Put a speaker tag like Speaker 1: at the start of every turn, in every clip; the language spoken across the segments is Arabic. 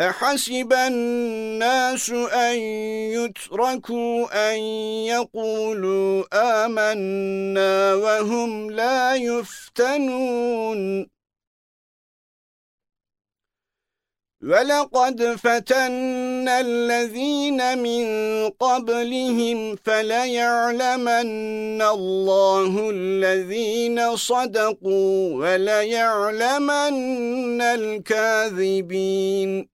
Speaker 1: أحسب الناس أن يتركوا أن يقولوا آمنا وهم لا يفتنون وَلَقَدْ فَتَنَّا الَّذِينَ مِنْ قَبْلِهِمْ فَلَيَعْلَمَنَّ اللَّهُ الَّذِينَ صَدَقُوا وَلَيَعْلَمَنَّ الْكَاذِبِينَ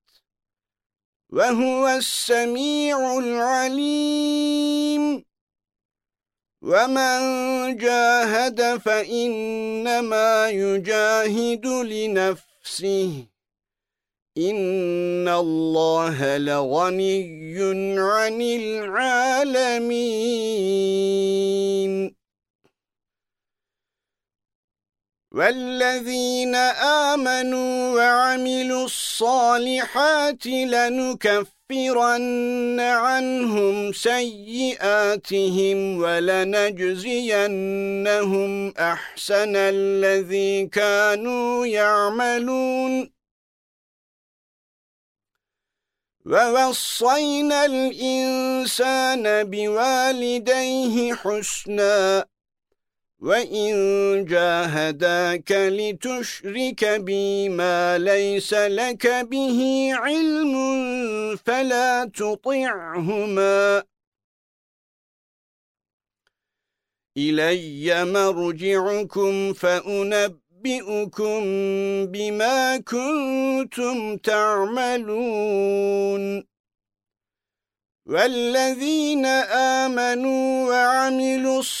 Speaker 1: وهو السميع العليم ومن جاهد فإنما يجاهد لنفسه إن الله لغني عن العالمين والذين آمنوا وعملوا الصالحات الصالحات لنكفرن عنهم سيئاتهم ولنجزينهم أحسن الذي كانوا يعملون وَوَصَّيْنَا الْإِنسَانَ بِوَالِدَيْهِ حُسْنًا وَإِن جَاهَدَاكَ لِتُشْرِكَ بِي مَا لَيْسَ لَكَ بِهِ عِلْمٌ فَلَا تُطِعْهُمَا إِلَيَّ مَرْجِعُكُمْ فَأُنَبِّئُكُم بِمَا كُنتُمْ تَعْمَلُونَ وَالَّذِينَ آمَنُوا وَعَمِلُوا الصَّالِحَاتِ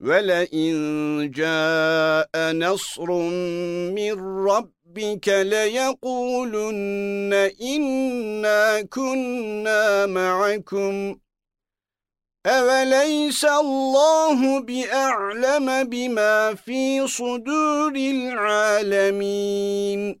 Speaker 1: وَلَئِن جَاءَ نَصْرٌ مِّن رَّبِّكَ لَيَقُولُنَّ إِنَّا كُنَّا مَعَكُمْ أَوَلَيْسَ اللَّهُ بِأَعْلَمَ بِمَا فِي صُدُورِ الْعَالَمِينَ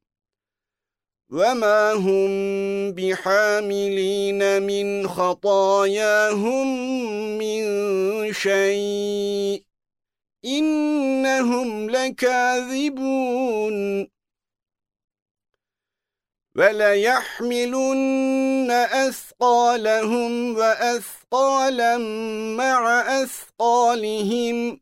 Speaker 1: وَمَا هُمْ بِحَامِلِينَ مِنْ خَطَايَاهُمْ مِنْ شَيْءٍ إِنَّهُمْ لَكَاذِبُونَ وَلَيَحْمِلُنَّ أَثْقَالَهُمْ وَأَثْقَالًا مَعَ أَثْقَالِهِمْ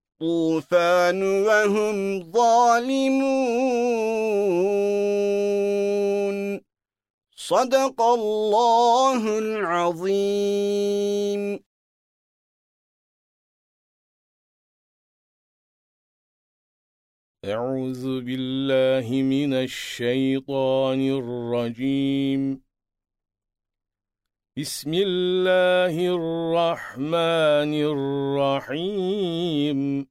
Speaker 1: الطوفان وهم ظالمون صدق الله العظيم
Speaker 2: أعوذ بالله من الشيطان
Speaker 3: الرجيم بسم الله الرحمن الرحيم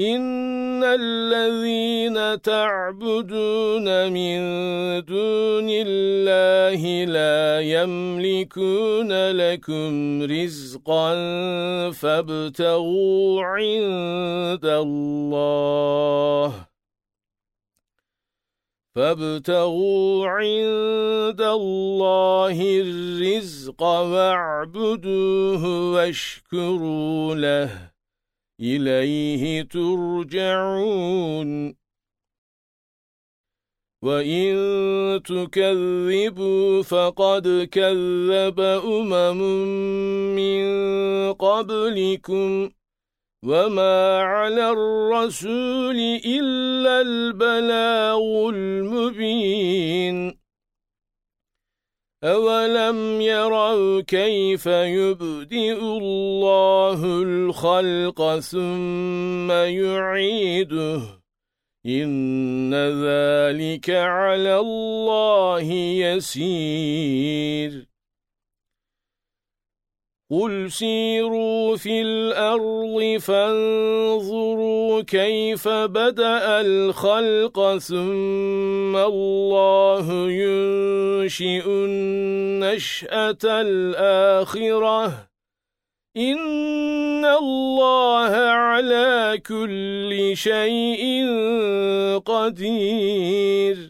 Speaker 3: إِنَّ الَّذِينَ تَعْبُدُونَ مِن دُونِ اللَّهِ لَا يَمْلِكُونَ لَكُمْ رِزْقًا فَابْتَغُوا عِندَ اللَّهِ فابتغوا عند الله الرزق واعبدوه واشكروا له إليه ترجعون وَإِن تُكَذِّبُوا فَقَدْ كَذَّبَ أُمَمٌ مِّن قَبْلِكُمْ وَمَا عَلَى الرَّسُولِ إِلَّا الْبَلَاغُ الْمُبِينُ أَوَلَمْ يَرَوْا كَيْفَ يُبْدِئُ اللَّهُ الْخَلْقَ ثُمَّ يُعِيدُهُ إِنَّ ذَلِكَ عَلَى اللَّهِ يَسِيرٌ قُلْ سِيرُوا فِي الْأَرْضِ فَانظُرُوا كَيْفَ بَدَأَ الْخَلْقَ ثُمَّ اللَّهُ يُنشِئُ النَّشْأَةَ الْآخِرَةَ إِنَّ اللَّهَ عَلَى كُلِّ شَيْءٍ قَدِيرٌ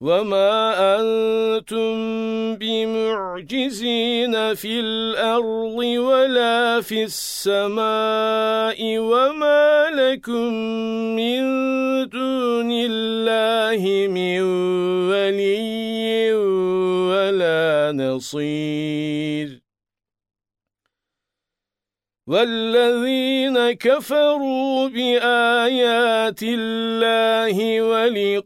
Speaker 3: وَمَا أَنْتُمْ بِمُعْجِزِينَ فِي الْأَرْضِ وَلَا فِي السَّمَاءِ وَمَا لَكُمْ مِنْ دُونِ اللَّهِ مِنْ وَلِيٍّ وَلَا نَصِيرٍ وَالَّذِينَ كَفَرُوا بِآيَاتِ اللَّهِ وَلِقَائِهِ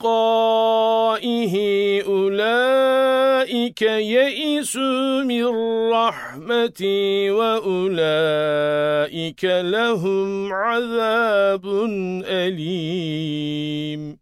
Speaker 3: أُولَئِكَ يَئِسُوا مِنْ رَحْمَتِي وَأُولَئِكَ لَهُمْ عَذَابٌ أَلِيمٌ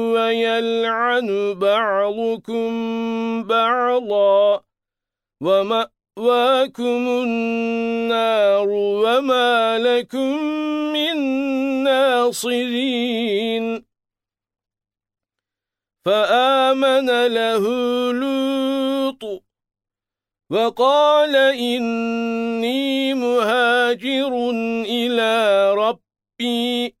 Speaker 3: يلعن بعضكم بعضا ومأواكم النار وما لكم من ناصرين فآمن له لوط وقال إني مهاجر إلى ربي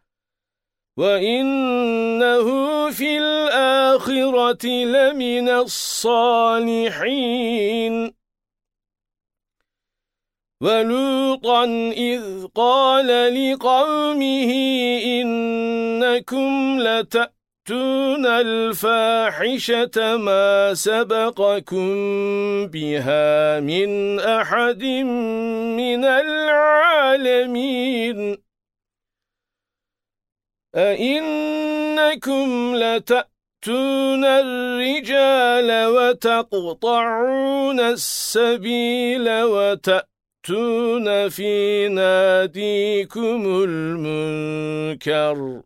Speaker 3: وَإِنَّهُ فِي الْآخِرَةِ لَمِنَ الصَّالِحِينَ وَلُوطًا إِذْ قَالَ لِقَوْمِهِ إِنَّكُمْ لَتَأْتُونَ الفاحشة ما سبقكم بها من أحد من العالمين اِنَّكُمْ لتأتون الرجال وتقطعون السبيل وتأتون في ناديكم المنكر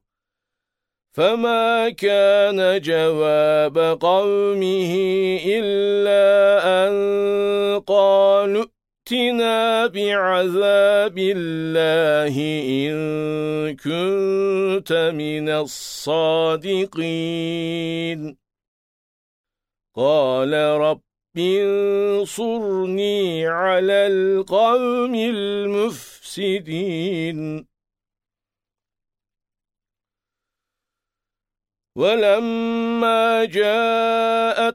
Speaker 3: فما كان جواب قومه إلا أن قالوا ائتنا بِعَذَابِ اللَّهِ إِن كُنتَ مِنَ الصَّادِقِينَ قَالَ رَبِّ انصُرْنِي عَلَى الْقَوْمِ الْمُفْسِدِينَ ولما جاءت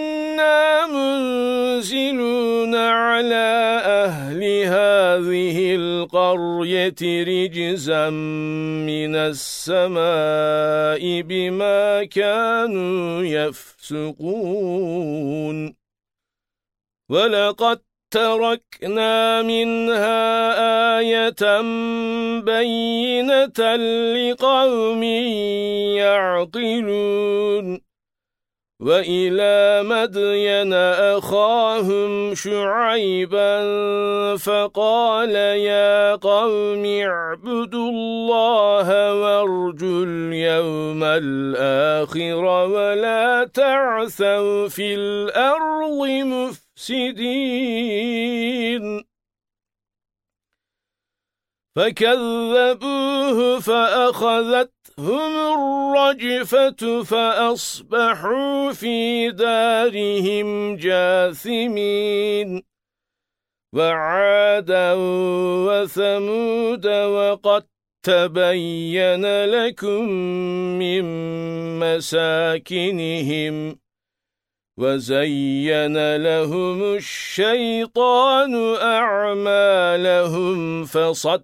Speaker 3: إِنَّا مُنْزِلُونَ عَلَى أَهْلِ هَذِهِ الْقَرْيَةِ رِجْزًا مِنَ السَّمَاءِ بِمَا كَانُوا يَفْسُقُونَ وَلَقَدْ تركنا منها آية بينة لقوم يعقلون وَإِلَى مَدْيَنَ أَخَاهُمْ شُعَيْبًا فَقَالَ يَا قَوْمِ اعْبُدُوا اللَّهَ وَارْجُوا الْيَوْمَ الْآخِرَ وَلَا تَعْثَوْا فِي الْأَرْضِ مُفْسِدِينَ فَكَذَّبُوهُ فَأَخَذَتْ أخذتهم الرجفة فأصبحوا في دارهم جاثمين وعادا وثمود وقد تبين لكم من مساكنهم وَزَيَّنَ لَهُمُ الشَّيْطَانُ أَعْمَالَهُمْ فَصَدَّ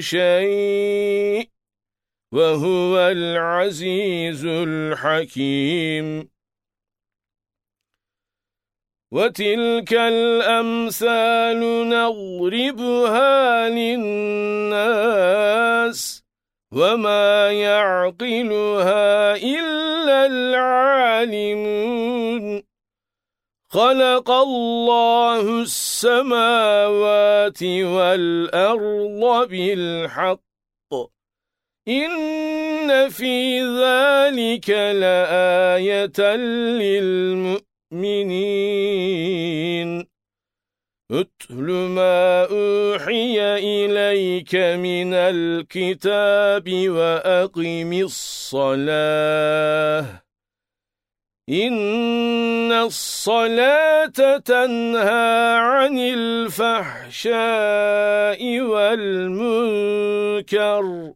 Speaker 3: شيء وهو العزيز الحكيم وتلك الأمثال نضربها للناس وما يعقلها إلا العالمون خَلَقَ اللَّهُ السَّمَاوَاتِ وَالْأَرْضَ بِالْحَقِّ إِنَّ فِي ذَلِكَ لَآيَةً لِلْمُؤْمِنِينَ أتل ما أوحي إليك من الكتاب وأقم الصلاة إِنَّ الصَّلَاةَ تَنْهَى عَنِ الْفَحْشَاءِ وَالْمُنكَرِ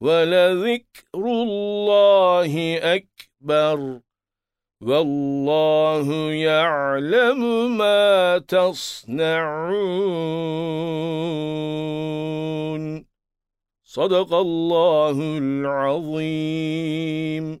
Speaker 3: وَلَذِكْرُ اللَّهِ أَكْبَرُ وَاللَّهُ يَعْلَمُ مَا تَصْنَعُونَ صدق الله العظيم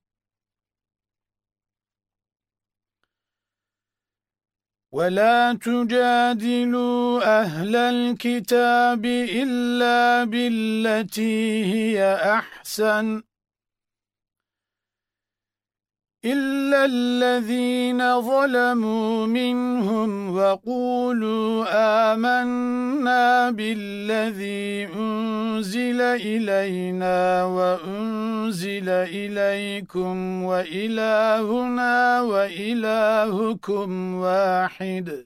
Speaker 2: ولا تجادلوا أهل الكتاب إلا بالتي هي أحسن إِلَّا الَّذِينَ ظَلَمُوا مِنْهُمْ وَقُولُوا آمَنَّا بِالَّذِي أُنْزِلَ إِلَيْنَا وَأُنْزِلَ إِلَيْكُمْ وَإِلَٰهُنَا وَإِلَٰهُكُمْ وَاحِدٌ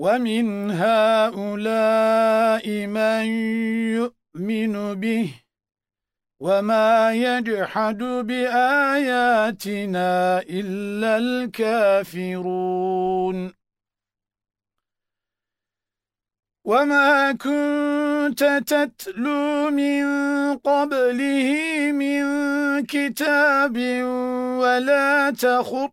Speaker 2: وَمِنْ هَؤُلَاءِ مَنْ يُؤْمِنُ بِهِ وَمَا يَجْحَدُ بِآيَاتِنَا إِلَّا الْكَافِرُونَ وَمَا كُنْتَ تَتْلُو مِنْ قَبْلِهِ مِنْ كِتَابٍ وَلَا تَخُطٍّ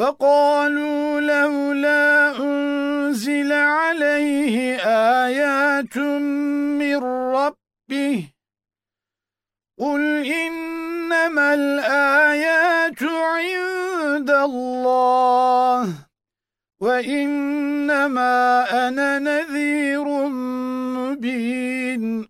Speaker 2: وَقَالُوا لَوْلَا أُنْزِلَ عَلَيْهِ آيَاتٌ مِّن رَّبِّهِ قُلْ إِنَّمَا الْآيَاتُ عِندَ اللَّهِ وَإِنَّمَا أَنَا نَذِيرٌ مُّبِينٌ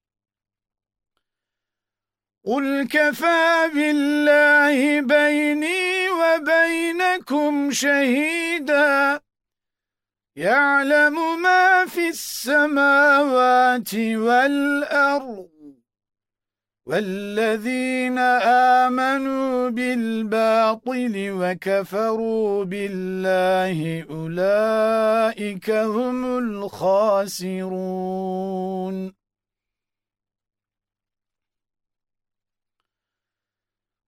Speaker 2: قُلْ كَفَى بِاللَّهِ بَيْنِي وَبَيْنَكُمْ شَهِيدًا يَعْلَمُ مَا فِي السَّمَاوَاتِ وَالْأَرْضِ وَالَّذِينَ آمَنُوا بِالْبَاطِلِ وَكَفَرُوا بِاللَّهِ أُولَئِكَ هُمُ الْخَاسِرُونَ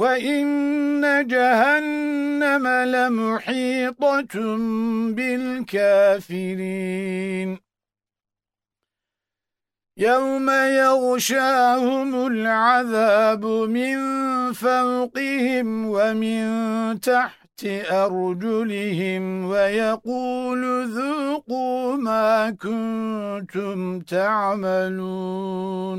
Speaker 2: وَإِنَّ جَهَنَّمَ لَمُحِيطَةٌ بِالْكَافِرِينَ يَوْمَ يَغْشَاهُمُ الْعَذَابُ مِنْ فَوْقِهِمْ وَمِنْ تَحْتِ أَرْجُلِهِمْ وَيَقُولُ ذُوقُوا مَا كُنْتُمْ تَعْمَلُونَ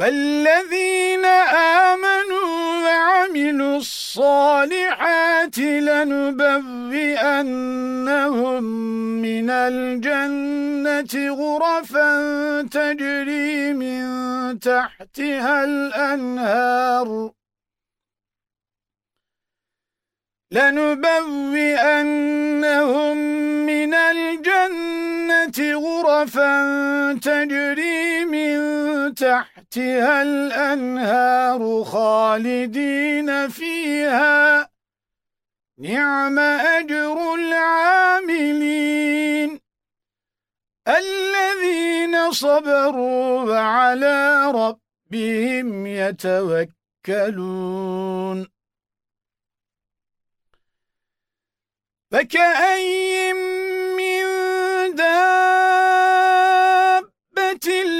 Speaker 2: وَالَّذِينَ آمَنُوا وَعَمِلُوا الصَّالِحَاتِ لَنُبَوِّئَنَّهُم مِّنَ الْجَنَّةِ غُرَفًا تَجْرِي مِن تَحْتِهَا الْأَنْهَارُ لَنُبَوِّئَنَّهُم مِّنَ الْجَنَّةِ غُرَفًا تَجْرِي مِن تَحْتِهَا تحتها الأنهار خالدين فيها نعم أجر العاملين الذين صبروا وعلى ربهم يتوكلون فكأي من دابة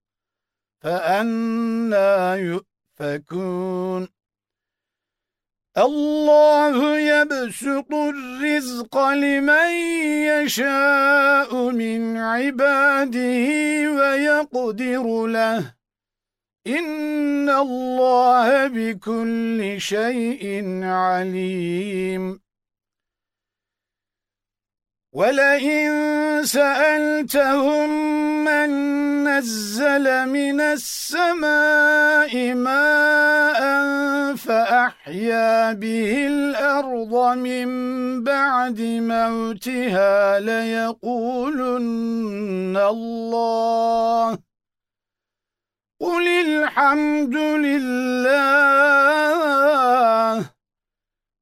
Speaker 2: فأنا يؤفكون الله يبسط الرزق لمن يشاء من عباده ويقدر له إِنَّ اللَّهَ بِكُلِّ شَيْءٍ عَلِيمٌ وَلَئِن سَأَلْتَهُمْ مَنْ نَزَّلَ مِنَ السَّمَاءِ مَاءً فَأَحْيَا بِهِ الْأَرْضَ مِنْ بَعْدِ مَوْتِهَا لَيَقُولُنَّ اللَّهُ قُلِ الْحَمْدُ لِلَّهِ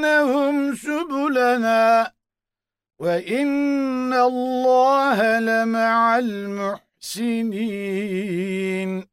Speaker 2: وَإِنَّهُمْ سُبُلَنَا وَإِنَّ اللَّهَ لَمَعَ الْمُحْسِنِينَ